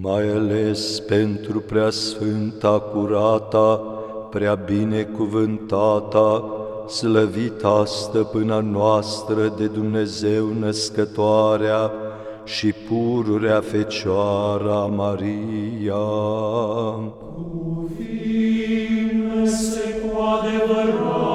mai ales pentru prea sfânta, curata, prea binecuvântata, slăvita stăpâna noastră de Dumnezeu născătoarea și pururea Fecioara Maria. Cuvine-se cu adevărat,